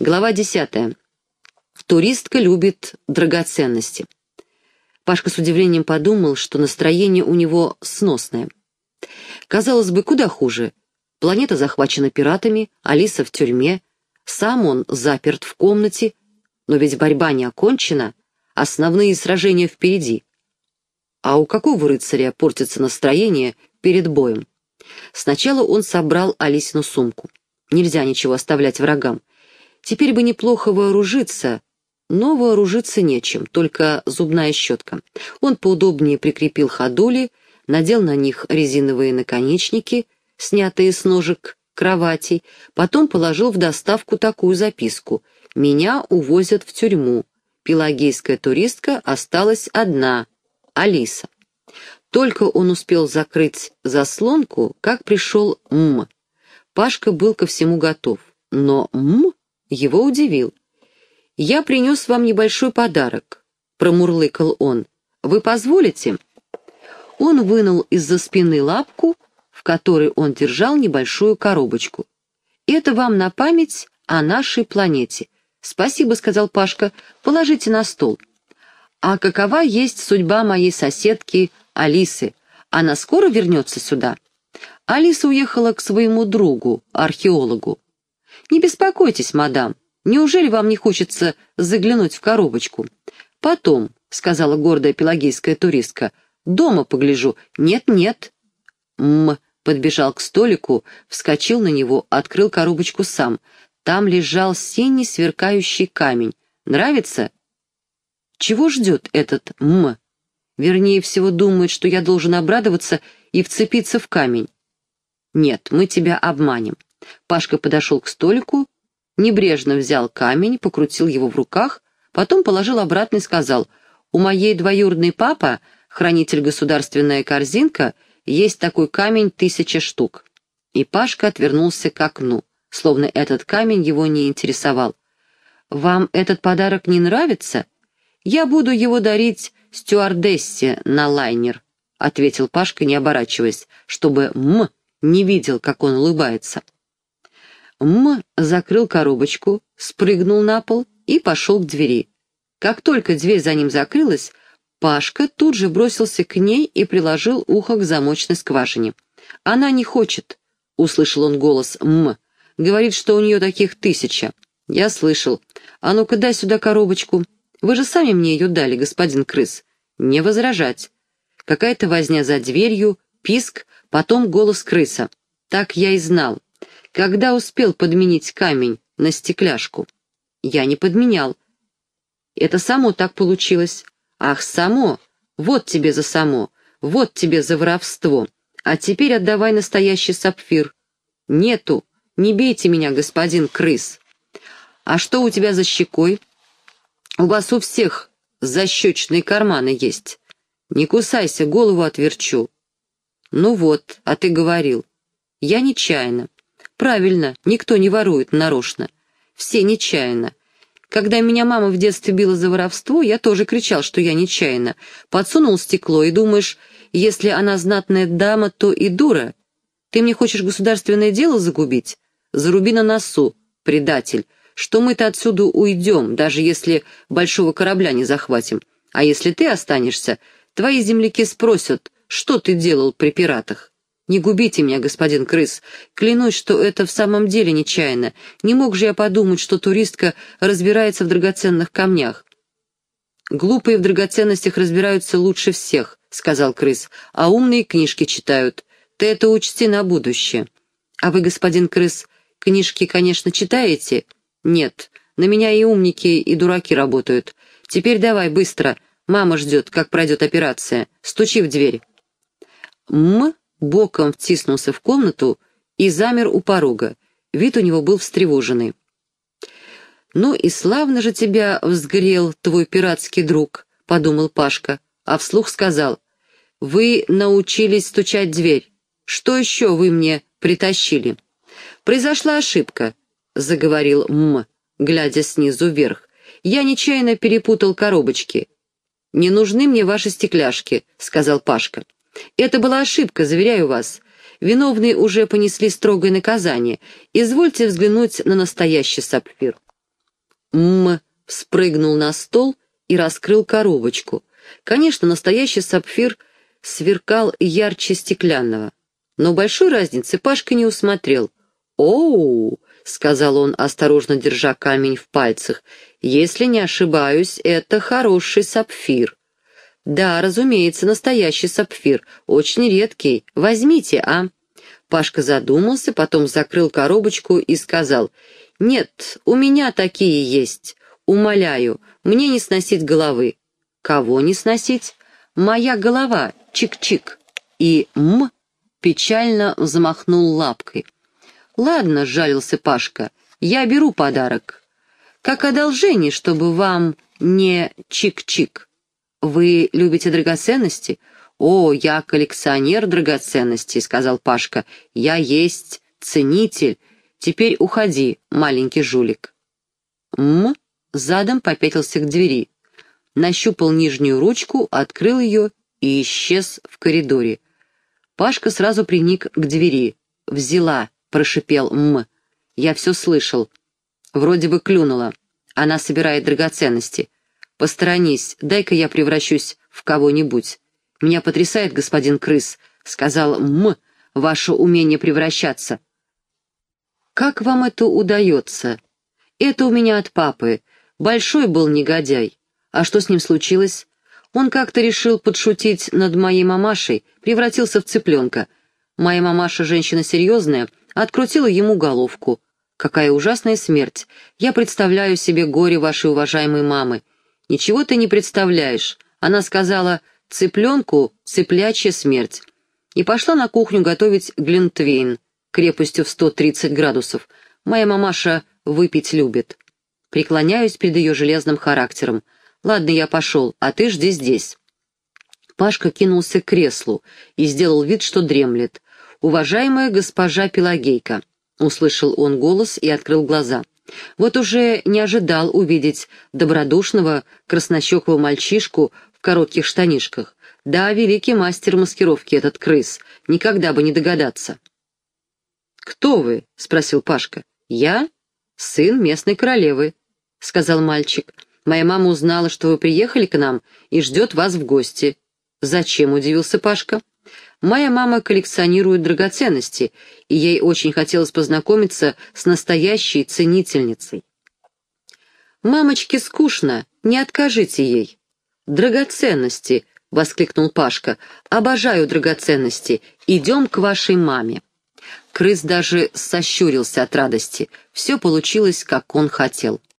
Глава десятая. Туристка любит драгоценности. Пашка с удивлением подумал, что настроение у него сносное. Казалось бы, куда хуже. Планета захвачена пиратами, Алиса в тюрьме, сам он заперт в комнате, но ведь борьба не окончена, основные сражения впереди. А у какого рыцаря портится настроение перед боем? Сначала он собрал Алисину сумку. Нельзя ничего оставлять врагам. Теперь бы неплохо вооружиться, но вооружиться нечем, только зубная щетка. Он поудобнее прикрепил ходули, надел на них резиновые наконечники, снятые с ножек кроватей, потом положил в доставку такую записку «Меня увозят в тюрьму. Пелагейская туристка осталась одна. Алиса». Только он успел закрыть заслонку, как пришел М. Пашка был ко всему готов, но М его удивил. «Я принес вам небольшой подарок», — промурлыкал он. «Вы позволите?» Он вынул из-за спины лапку, в которой он держал небольшую коробочку. «Это вам на память о нашей планете». «Спасибо», — сказал Пашка, — «положите на стол». «А какова есть судьба моей соседки Алисы? Она скоро вернется сюда?» Алиса уехала к своему другу, археологу. «Не беспокойтесь, мадам. Неужели вам не хочется заглянуть в коробочку?» «Потом», — сказала гордая пелагейская туристка, — «дома погляжу». «Нет-нет». М подбежал к столику, вскочил на него, открыл коробочку сам. Там лежал синий сверкающий камень. «Нравится?» «Чего ждет этот М?» Вернее всего думает, что я должен обрадоваться и вцепиться в камень. «Нет, мы тебя обманем». Пашка подошел к столику, небрежно взял камень, покрутил его в руках, потом положил обратно и сказал, «У моей двоюродной папа, хранитель государственная корзинка, есть такой камень тысяча штук». И Пашка отвернулся к окну, словно этот камень его не интересовал. «Вам этот подарок не нравится? Я буду его дарить стюардессе на лайнер», — ответил Пашка, не оборачиваясь, чтобы «м» не видел, как он улыбается. М закрыл коробочку, спрыгнул на пол и пошел к двери. Как только дверь за ним закрылась, Пашка тут же бросился к ней и приложил ухо к замочной скважине. «Она не хочет», — услышал он голос М. «Говорит, что у нее таких тысяча». «Я слышал. А ну-ка дай сюда коробочку. Вы же сами мне ее дали, господин крыс». «Не возражать». Какая-то возня за дверью, писк, потом голос крыса. «Так я и знал. Когда успел подменить камень на стекляшку? Я не подменял. Это само так получилось. Ах, само! Вот тебе за само! Вот тебе за воровство! А теперь отдавай настоящий сапфир. Нету! Не бейте меня, господин крыс! А что у тебя за щекой? У вас у всех защечные карманы есть. Не кусайся, голову отверчу. Ну вот, а ты говорил. Я нечаянно. Правильно, никто не ворует нарочно. Все нечаянно. Когда меня мама в детстве била за воровство, я тоже кричал, что я нечаянно. Подсунул стекло, и думаешь, если она знатная дама, то и дура. Ты мне хочешь государственное дело загубить? Заруби на носу, предатель, что мы-то отсюда уйдем, даже если большого корабля не захватим. А если ты останешься, твои земляки спросят, что ты делал при пиратах. «Не губите меня, господин крыс. Клянусь, что это в самом деле нечаянно. Не мог же я подумать, что туристка разбирается в драгоценных камнях». «Глупые в драгоценностях разбираются лучше всех», — сказал крыс, «а умные книжки читают. Ты это учти на будущее». «А вы, господин крыс, книжки, конечно, читаете?» «Нет, на меня и умники, и дураки работают. Теперь давай, быстро. Мама ждет, как пройдет операция. Стучи в дверь». «М?» Боком втиснулся в комнату и замер у порога. Вид у него был встревоженный. «Ну и славно же тебя взгрел твой пиратский друг», — подумал Пашка, а вслух сказал. «Вы научились стучать дверь. Что еще вы мне притащили?» «Произошла ошибка», — заговорил М, глядя снизу вверх. «Я нечаянно перепутал коробочки». «Не нужны мне ваши стекляшки», — сказал Пашка. Это была ошибка, заверяю вас. Виновные уже понесли строгое наказание. Извольте взглянуть на настоящий сапфир. М спрыгнул на стол и раскрыл коробочку. Конечно, настоящий сапфир сверкал ярче стеклянного. Но большой разницы Пашка не усмотрел. «Оу!» — сказал он, осторожно держа камень в пальцах. «Если не ошибаюсь, это хороший сапфир». «Да, разумеется, настоящий сапфир. Очень редкий. Возьмите, а?» Пашка задумался, потом закрыл коробочку и сказал, «Нет, у меня такие есть. Умоляю, мне не сносить головы». «Кого не сносить?» «Моя голова, чик-чик». И «м» печально взмахнул лапкой. «Ладно», — сжалился Пашка, — «я беру подарок. Как одолжение, чтобы вам не чик-чик. Вы любите драгоценности?» «О, я коллекционер драгоценностей», — сказал Пашка. «Я есть ценитель. Теперь уходи, маленький жулик». М задом попятился к двери. Нащупал нижнюю ручку, открыл ее и исчез в коридоре. Пашка сразу приник к двери. «Взяла», — прошипел М. «Я все слышал. Вроде бы клюнула. Она собирает драгоценности. Посторонись, дай-ка я превращусь в кого-нибудь. Меня потрясает, господин крыс», — сказал М. «Ваше умение превращаться». «Как вам это удается?» «Это у меня от папы. Большой был негодяй. А что с ним случилось?» Он как-то решил подшутить над моей мамашей, превратился в цыпленка. Моя мамаша, женщина серьезная, открутила ему головку. Какая ужасная смерть. Я представляю себе горе вашей уважаемой мамы. Ничего ты не представляешь. Она сказала «цыпленку цыплячья смерть». И пошла на кухню готовить глинтвейн крепостью в 130 градусов. Моя мамаша выпить любит. Преклоняюсь перед ее железным характером. Ладно, я пошел, а ты жди здесь. Пашка кинулся к креслу и сделал вид, что дремлет. «Уважаемая госпожа Пелагейка», — услышал он голос и открыл глаза. Вот уже не ожидал увидеть добродушного краснощекого мальчишку в коротких штанишках. Да, великий мастер маскировки этот крыс, никогда бы не догадаться. «Кто вы?» — спросил Пашка. «Я? Сын местной королевы», — сказал мальчик. «Моя мама узнала, что вы приехали к нам и ждет вас в гости». «Зачем?» — удивился Пашка. Моя мама коллекционирует драгоценности, и ей очень хотелось познакомиться с настоящей ценительницей. «Мамочке скучно, не откажите ей». «Драгоценности!» — воскликнул Пашка. «Обожаю драгоценности. Идем к вашей маме». Крыс даже сощурился от радости. Все получилось, как он хотел.